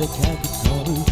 The capital.